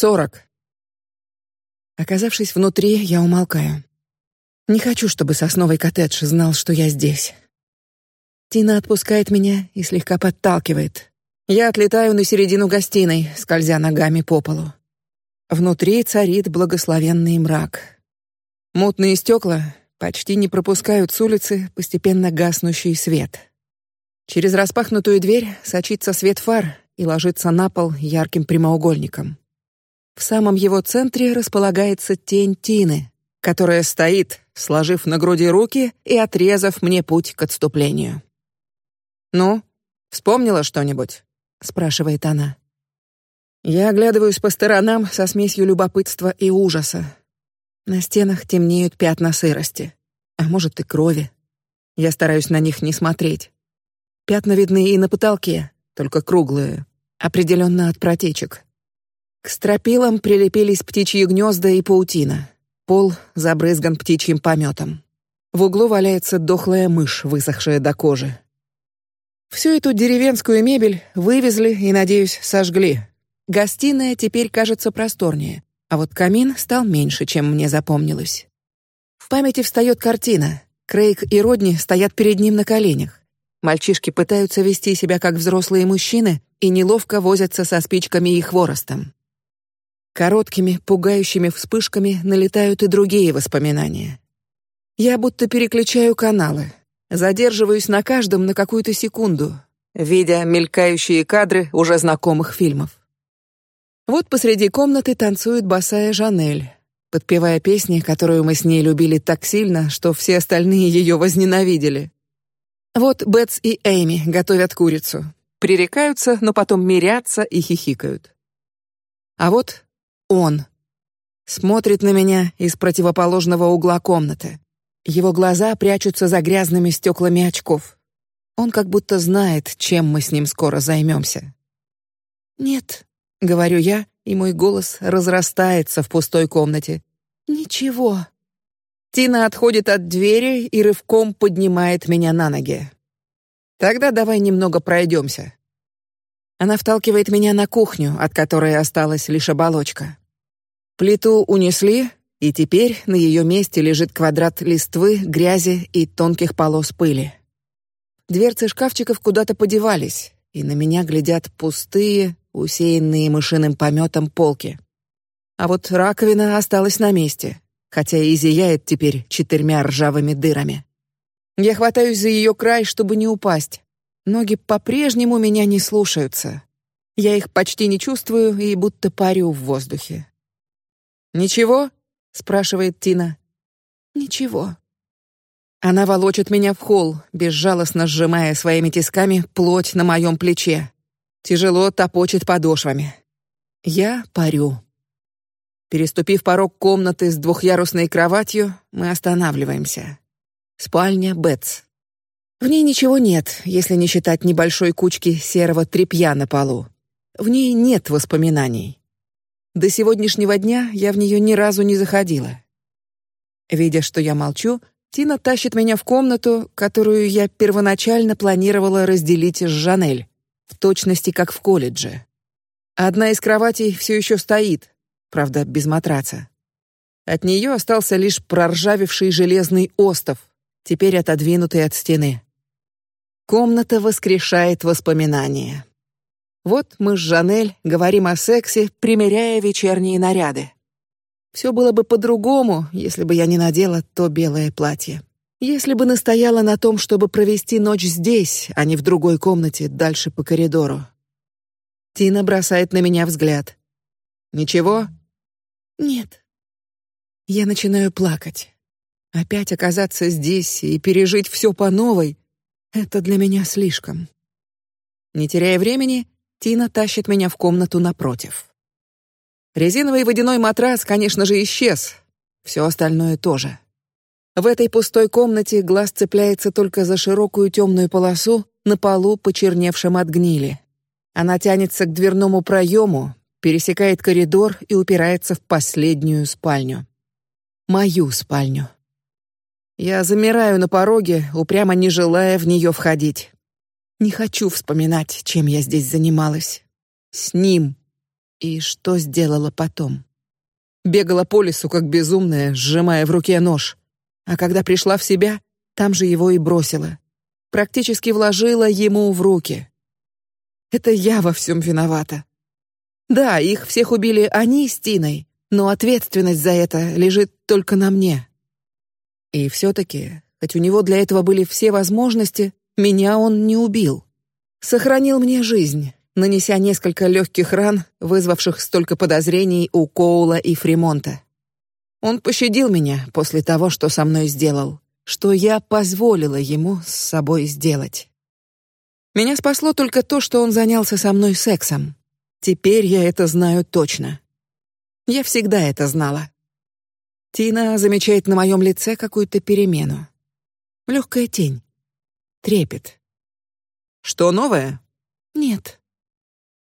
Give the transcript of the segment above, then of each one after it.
сорок. Оказавшись внутри, я умолкаю. Не хочу, чтобы сосновый коттедж знал, что я здесь. Тина отпускает меня и слегка подталкивает. Я отлетаю на середину гостиной, скользя ногами по полу. Внутри царит благословенный мрак. Мутные стекла почти не пропускают с улицы постепенно гаснущий свет. Через распахнутую дверь сочится свет фар и ложится на пол ярким прямоугольником. В самом его центре располагается тень Тины, которая стоит, сложив на груди руки и отрезав мне путь к отступлению. Ну, вспомнила что-нибудь? спрашивает она. Я оглядываюсь по сторонам со смесью любопытства и ужаса. На стенах темнеют пятна сырости, а может и крови. Я стараюсь на них не смотреть. Пятна видны и на потолке, только круглые, определенно от протечек. К стропилам прилепились птичьи гнезда и паутина. Пол забрызган птичьим пометом. В углу валяется дохлая мышь, высохшая до кожи. Всю эту деревенскую мебель вывезли и, надеюсь, сожгли, Гостиная теперь кажется просторнее, а вот камин стал меньше, чем мне запомнилось. В памяти встает картина. Крейг и Родни стоят перед ним на коленях. Мальчишки пытаются вести себя как взрослые мужчины и неловко возятся со спичками и хворостом. Короткими, пугающими вспышками налетают и другие воспоминания. Я будто переключаю каналы, задерживаюсь на каждом на какую-то секунду, видя мелькающие кадры уже знакомых фильмов. Вот посреди комнаты танцует босая Жанель, подпевая песни, которую мы с ней любили так сильно, что все остальные ее возненавидели. Вот Бетс и Эми готовят курицу, пререкаются, но потом мирятся и хихикают. А вот он смотрит на меня из противоположного угла комнаты. Его глаза прячутся за грязными стеклами очков. Он как будто знает, чем мы с ним скоро займемся. Нет, говорю я, и мой голос разрастается в пустой комнате. Ничего. Тина отходит от двери и рывком поднимает меня на ноги. Тогда давай немного пройдемся. Она вталкивает меня на кухню, от которой осталась лишь оболочка. Плиту унесли, и теперь на ее месте лежит квадрат листвы, грязи и тонких полос пыли. Дверцы шкафчиков куда-то подевались, и на меня глядят пустые, усеянные мышиным пометом полки. А вот раковина осталась на месте, хотя и зияет теперь четырьмя ржавыми дырами. Я хватаюсь за ее край, чтобы не упасть. Ноги по-прежнему меня не слушаются. Я их почти не чувствую и будто парю в воздухе. Ничего? спрашивает Тина. Ничего. Она волочит меня в холл, безжалостно сжимая своими тисками плоть на моем плече. Тяжело топочет подошвами. Я парю. Переступив порог комнаты с двухъярусной кроватью, мы останавливаемся. Спальня Бетс. В ней ничего нет, если не считать небольшой кучки серого тряпья на полу. В ней нет воспоминаний. До сегодняшнего дня я в нее ни разу не заходила. Видя, что я молчу, Тина тащит меня в комнату, которую я первоначально планировала разделить с Жанель, в точности как в колледже. Одна из кроватей все еще стоит, правда без матраца. От нее остался лишь проржавевший железный остов, теперь отодвинутый от стены. Комната воскрешает воспоминания. Вот мы с Жанель говорим о сексе, примеряя вечерние наряды. Все было бы по-другому, если бы я не надела то белое платье. Если бы настояла на том, чтобы провести ночь здесь, а не в другой комнате дальше по коридору. Тина бросает на меня взгляд. Ничего? Нет. Я начинаю плакать. Опять оказаться здесь и пережить все по новой — это для меня слишком. Не теряя времени, Тина тащит меня в комнату напротив. Резиновый водяной матрас, конечно же, исчез. Все остальное тоже. В этой пустой комнате глаз цепляется только за широкую темную полосу на полу, почерневшем от гнили. Она тянется к дверному проему, пересекает коридор и упирается в последнюю спальню. Мою спальню. Я замираю на пороге, упрямо не желая в нее входить. Не хочу вспоминать, чем я здесь занималась. С ним. И что сделала потом? Бегала по лесу как безумная, сжимая в руке нож, а когда пришла в себя, там же его и бросила, практически вложила ему в руки. Это я во всем виновата. Да, их всех убили они с Тиной, но ответственность за это лежит только на мне. И все-таки, хоть у него для этого были все возможности, меня он не убил, сохранил мне жизнь, нанеся несколько легких ран, вызвавших столько подозрений у Коула и Фримонта. Он пощадил меня после того, что со мной сделал, что я позволила ему с собой сделать. Меня спасло только то, что он занялся со мной сексом. Теперь я это знаю точно. Я всегда это знала. Тина замечает на моем лице какую-то перемену. Легкая тень, трепет. Что новое? Нет.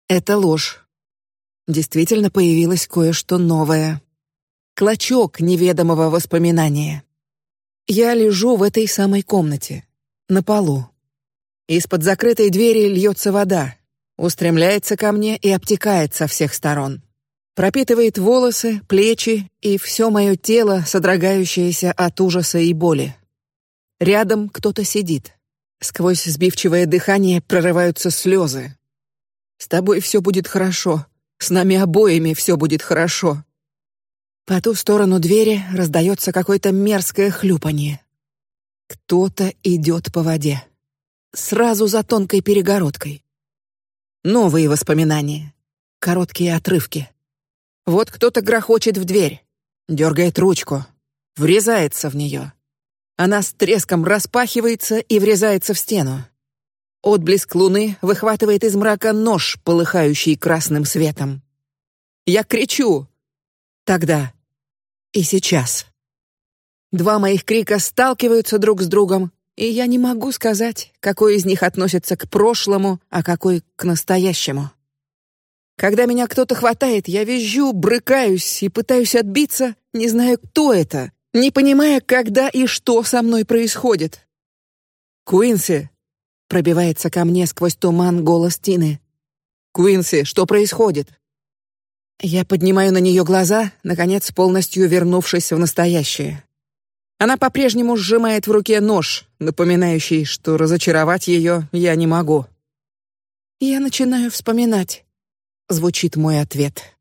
Это ложь. Действительно появилось кое-что новое. Клочок неведомого воспоминания. Я лежу в этой самой комнате, на полу. Из-под закрытой двери льется вода, устремляется ко мне и обтекает со всех сторон, пропитывает волосы, плечи и все мое тело, содрогающееся от ужаса и боли. Рядом кто-то сидит. Сквозь сбивчивое дыхание прорываются слезы. С тобой все будет хорошо. С нами обоими все будет хорошо. По ту сторону двери раздается какое-то мерзкое хлюпанье. Кто-то идет по воде сразу за тонкой перегородкой. Новые воспоминания, короткие отрывки. Вот кто-то грохочет в дверь, дергает ручку, врезается в нее. Она с треском распахивается и врезается в стену. Отблеск луны выхватывает из мрака нож, полыхающий красным светом. Я кричу. Тогда и сейчас. Два моих крика сталкиваются друг с другом, и я не могу сказать, какой из них относится к прошлому, а какой к настоящему. Когда меня кто-то хватает, я визжу, брыкаюсь и пытаюсь отбиться, не зная, кто это, не понимая, когда и что со мной происходит. Куинси пробивается ко мне сквозь туман голос Тины. Куинси, что происходит? Я поднимаю на нее глаза, наконец полностью вернувшись в настоящее. Она по-прежнему сжимает в руке нож, напоминающий, что разочаровать ее я не могу. Я начинаю вспоминать. Звучит мой ответ.